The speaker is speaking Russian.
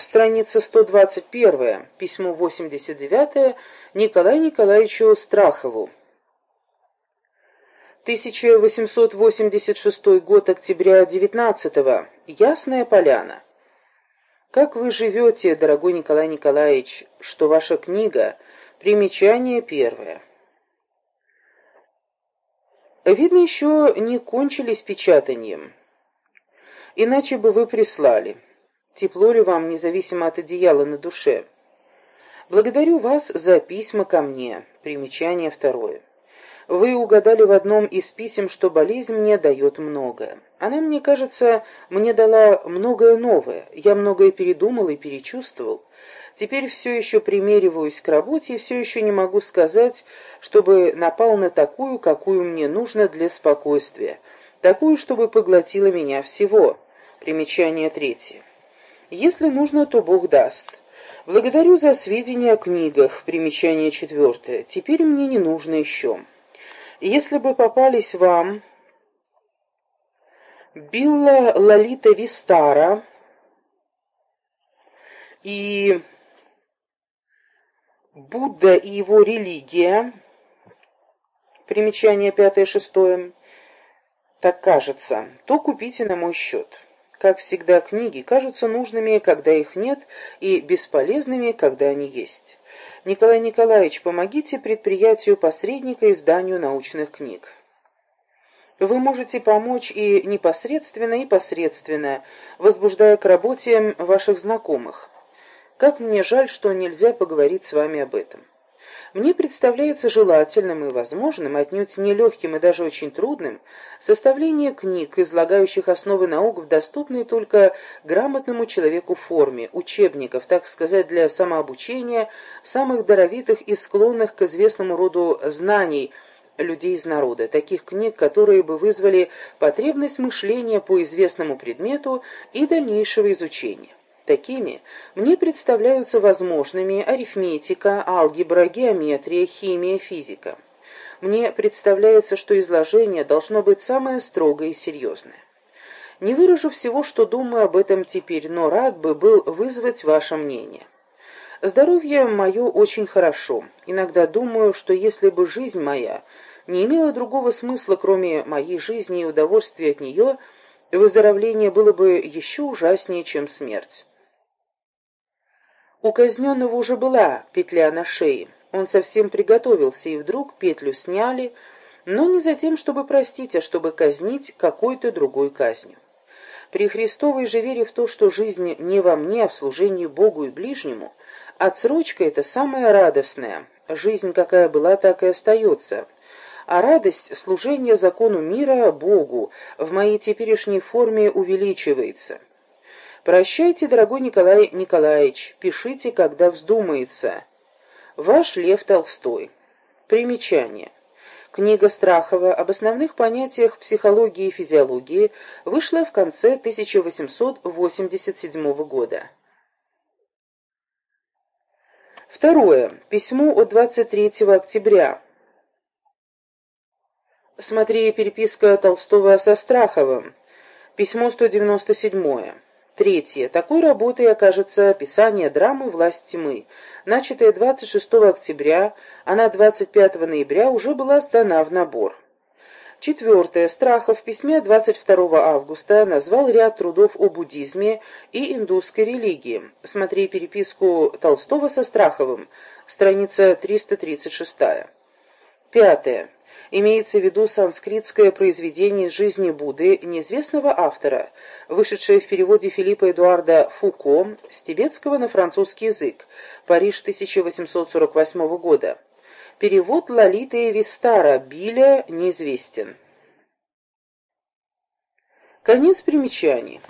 Страница 121, письмо 89 Николаю Николаевичу Страхову. 1886 год, октября 19 -го. Ясная поляна. Как вы живете, дорогой Николай Николаевич, что ваша книга Примечание первое. Видно, еще не кончились печатанием. Иначе бы вы прислали. Тепло ли вам, независимо от одеяла на душе? Благодарю вас за письма ко мне. Примечание второе. Вы угадали в одном из писем, что болезнь мне дает многое. Она, мне кажется, мне дала многое новое. Я многое передумал и перечувствовал. Теперь все еще примериваюсь к работе и все еще не могу сказать, чтобы напал на такую, какую мне нужно для спокойствия, такую, чтобы поглотила меня всего. Примечание третье. Если нужно, то Бог даст. Благодарю за сведения о книгах. Примечание четвертое. Теперь мне не нужно еще. Если бы попались вам Билла Лолита Вистара и Будда и его религия, примечание пятое-шестое, так кажется, то купите на мой счет. Как всегда, книги кажутся нужными, когда их нет, и бесполезными, когда они есть. Николай Николаевич, помогите предприятию посредника изданию научных книг. Вы можете помочь и непосредственно, и посредственно, возбуждая к работе ваших знакомых. Как мне жаль, что нельзя поговорить с вами об этом. Мне представляется желательным и возможным, отнюдь нелегким и даже очень трудным, составление книг, излагающих основы наук в доступной только грамотному человеку форме, учебников, так сказать, для самообучения самых даровитых и склонных к известному роду знаний – людей из народа, таких книг, которые бы вызвали потребность мышления по известному предмету и дальнейшего изучения. Такими мне представляются возможными арифметика, алгебра, геометрия, химия, физика. Мне представляется, что изложение должно быть самое строгое и серьезное. Не выражу всего, что думаю об этом теперь, но рад бы был вызвать ваше мнение. Здоровье мое очень хорошо. Иногда думаю, что если бы жизнь моя не имела другого смысла, кроме моей жизни и удовольствия от нее, выздоровление было бы еще ужаснее, чем смерть. У казненного уже была петля на шее. Он совсем приготовился, и вдруг петлю сняли, но не за тем, чтобы простить, а чтобы казнить какой-то другой казнью. При Христовой же вере в то, что жизнь не во мне, а в служении Богу и ближнему, отсрочка — это самое радостное. Жизнь какая была, так и остается. А радость служения закону мира Богу в моей теперешней форме увеличивается. Прощайте, дорогой Николай Николаевич, пишите, когда вздумается. Ваш Лев Толстой. Примечание. Книга Страхова об основных понятиях психологии и физиологии вышла в конце 1887 года. Второе. Письмо от 23 октября. Смотри переписка Толстого со Страховым. Письмо 197. Третье. Такой работой окажется описание драмы «Власть тьмы», начатая 26 октября, она 25 ноября уже была сдана в набор. Четвертое. Страхов в письме 22 августа назвал ряд трудов о буддизме и индусской религии. Смотри переписку Толстого со Страховым, страница 336. Пятое. Имеется в виду санскритское произведение из жизни Будды неизвестного автора, вышедшее в переводе Филиппа Эдуарда Фуко с тибетского на французский язык, Париж 1848 года. Перевод Лолиты Вистара, Биля, неизвестен. Конец примечаний.